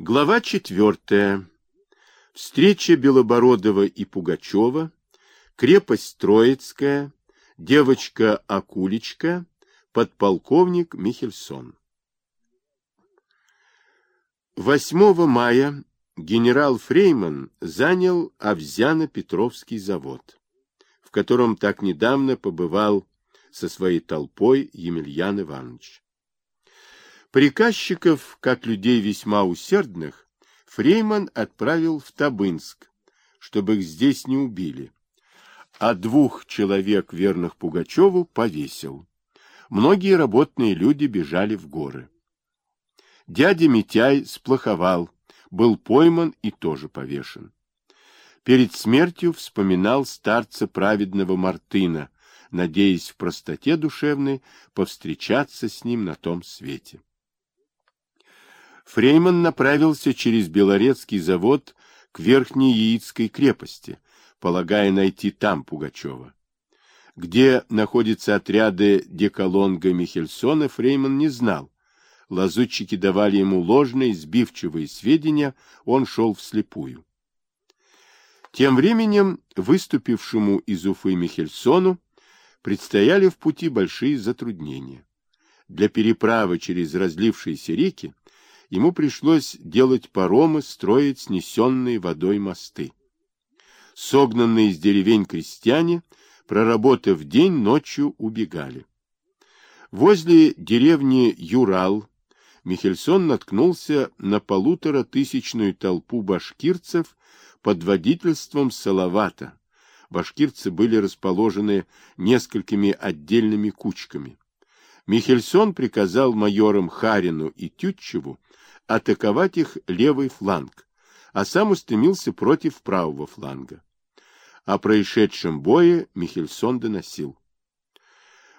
Глава четвертая. Встреча Белобородова и Пугачева, крепость Троицкая, девочка Акулечка, подполковник Михельсон. 8 мая генерал Фрейман занял Овзяно-Петровский завод, в котором так недавно побывал со своей толпой Емельян Иванович. Приказчиков, как людей весьма усердных, Фрейман отправил в Табынск, чтобы их здесь не убили, а двух человек, верных Пугачеву, повесил. Многие работные люди бежали в горы. Дядя Митяй сплоховал, был пойман и тоже повешен. Перед смертью вспоминал старца праведного Мартына, надеясь в простоте душевной повстречаться с ним на том свете. Фрейман направился через Белорецкий завод к Верхней Яицкой крепости, полагая найти там Пугачева. Где находятся отряды Деколонга Михельсона, Фрейман не знал. Лазутчики давали ему ложные, сбивчивые сведения, он шел вслепую. Тем временем выступившему из Уфы Михельсону предстояли в пути большие затруднения. Для переправы через разлившиеся реки ему пришлось делать паромы, строить снесенные водой мосты. Согнанные из деревень крестьяне, проработав день, ночью убегали. Возле деревни Юрал Михельсон наткнулся на полутора тысячную толпу башкирцев под водительством Салавата. Башкирцы были расположены несколькими отдельными кучками. Михельсон приказал майорам Харину и Тютчеву атаковать их левый фланг, а сам устремился против правого фланга. О происшедшем бое Михельсон доносил.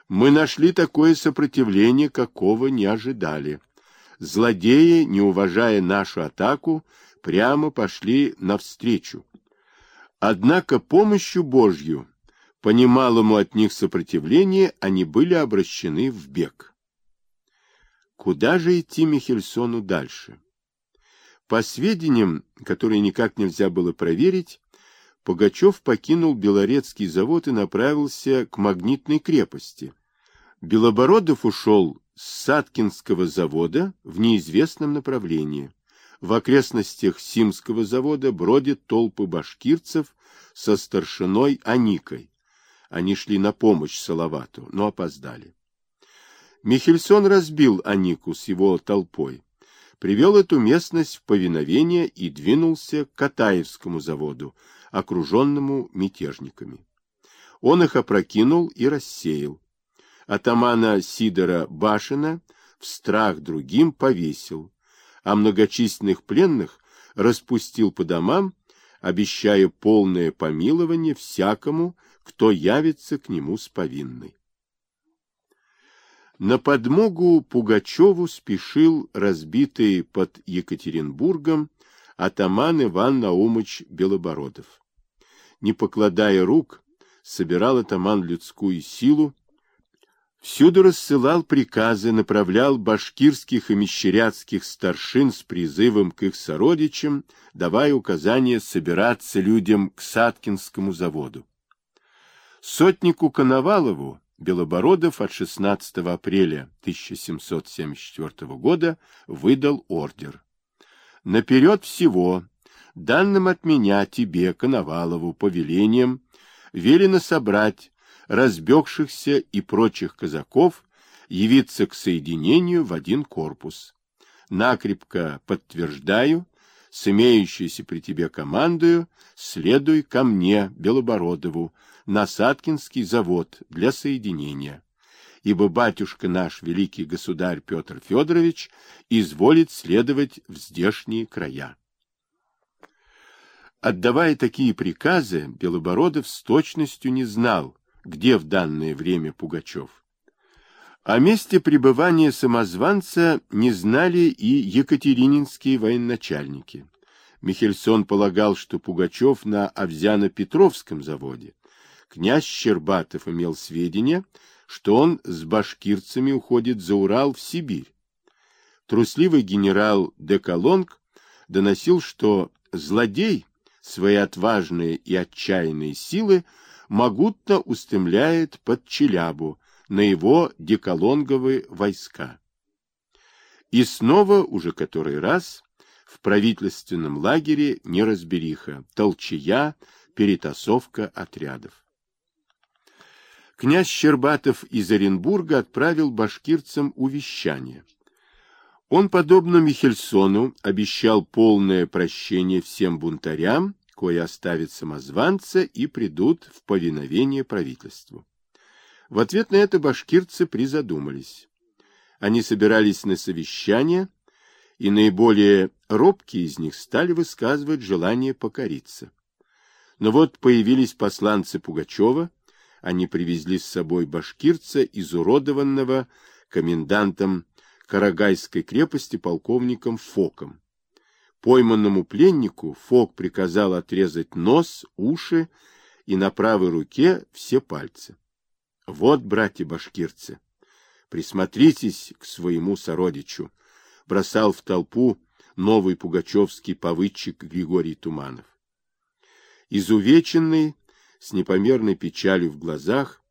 Мы нашли такое сопротивление, какого не ожидали. Злодеи, не уважая нашу атаку, прямо пошли навстречу. Однако помощью Божью по немалому от них сопротивлению они были обращены в бег. Куда же идти Михельсону дальше? По сведениям, которые никак нельзя было проверить, Пугачев покинул Белорецкий завод и направился к Магнитной крепости. Белобородов ушел с Саткинского завода в неизвестном направлении. В окрестностях Симского завода бродят толпы башкирцев со старшиной Аникой. Они шли на помощь Салавату, но опоздали. Михельсон разбил Анику с его толпой, привел эту местность в повиновение и двинулся к Катаевскому заводу, окруженному мятежниками. Он их опрокинул и рассеял. Атамана Сидора Башина в страх другим повесил, а многочисленных пленных распустил по домам, обещая полное помилование всякому, кто явится к нему с повинной. На подмогу Пугачеву спешил разбитый под Екатеринбургом атаман Иван Наумыч Белобородов. Не покладая рук, собирал атаман людскую силу, всюду рассылал приказы, направлял башкирских и мещерятских старшин с призывом к их сородичам, давая указания собираться людям к Саткинскому заводу. Сотнику Коновалову Белобородов от 16 апреля 1774 года выдал ордер. Наперед всего, данным от меня тебе, Коновалову, повелением, велено собрать разбегшихся и прочих казаков, явиться к соединению в один корпус. Накрепко подтверждаю, с имеющейся при тебе командою, следуй ко мне, Белобородову, на Саткинский завод для соединения, ибо батюшка наш, великий государь Петр Федорович, изволит следовать в здешние края. Отдавая такие приказы, Белобородов с точностью не знал, где в данное время Пугачев. О месте пребывания самозванца не знали и екатерининские военачальники. Михельсон полагал, что Пугачев на Овзяно-Петровском заводе, князь Щербатов имел сведения, что он с башкирцами уходит за Урал в Сибирь. Трусливый генерал Деколонг доносил, что злодей свои отважные и отчаянные силы могутно устремляет под Челябу на его деколонговые войска. И снова, уже который раз, в правительственном лагере неразбериха, толчая, перетасовка отрядов. Князь Щербатов из Оренбурга отправил башкирцам увещание. Он, подобно Михельсону, обещал полное прощение всем бунтарям, кои оставят самозванца и придут в повиновение правительству. В ответ на это башкирцы призадумались. Они собирались на совещание, и наиболее робкие из них стали высказывать желание покориться. Но вот появились посланцы Пугачева, они привезли с собой башкирца, изуродованного комендантом Карагайской крепости полковником Фоком. Пойманному пленнику Фок приказал отрезать нос, уши и на правой руке все пальцы. Вот, братья башкирцы, присмотритесь к своему сородичу, бросал в толпу новый пугачевский повыдчик Григорий Туманов. Изувеченный, с непомерной печалью в глазах,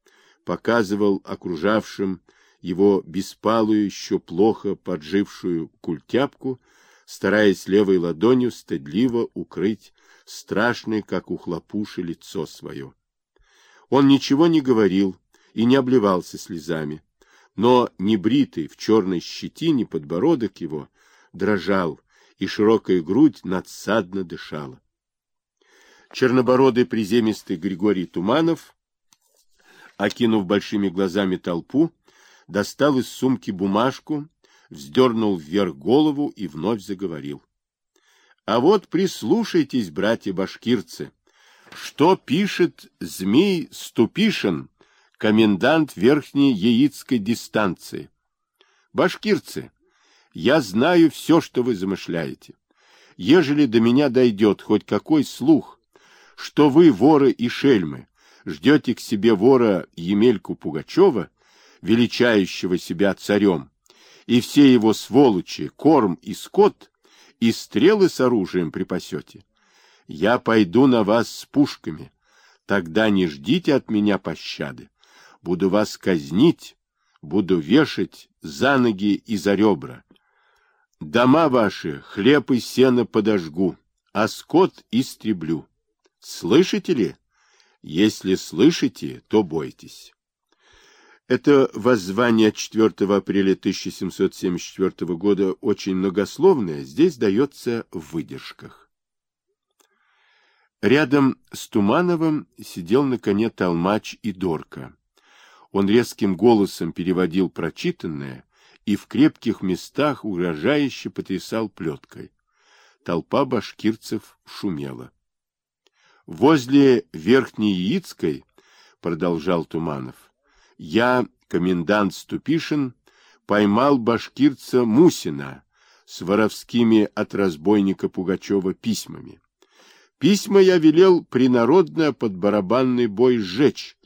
показывал окружавшим его беспалую, еще плохо поджившую культяпку, стараясь левой ладонью стыдливо укрыть страшное, как у хлопуши, лицо свое. Он ничего не говорил и не обливался слезами, но небритый в черной щетине подбородок его дрожал, и широкая грудь надсадно дышала. Чернобородый приземистый Григорий Туманов, окинув большими глазами толпу, достал из сумки бумажку, вздернул вверх голову и вновь заговорил. А вот прислушайтесь, братья башкирцы, что пишет Змей Ступишин, комендант верхней яицкой дистанции. Башкирцы, я знаю все, что вы замышляете. Ежели до меня дойдет хоть какой слух, что вы, воры и шельмы, ждете к себе вора Емельку Пугачева, величающего себя царем, и все его сволочи, корм и скот, и стрелы с оружием припасете. Я пойду на вас с пушками, тогда не ждите от меня пощады. Буду вас казнить, буду вешать за ноги и за ребра. Дома ваши хлеб и сено подожгу, а скот истреблю. Слышите ли? Если слышите, то бойтесь. Это воззвание 4 апреля 1774 года очень многословное, здесь дается в выдержках. Рядом с Тумановым сидел на коне Толмач и Дорка. Он резким голосом переводил прочитанное и в крепких местах угрожающе потрясал плеткой. Толпа башкирцев шумела. Возле Верхней Яицкой, продолжал Туманов, я, комендант Ступишин, поймал башкирца Мусина с воровскими от разбойника Пугачева письмами. Письма я велел принародно под барабанный бой сжечь,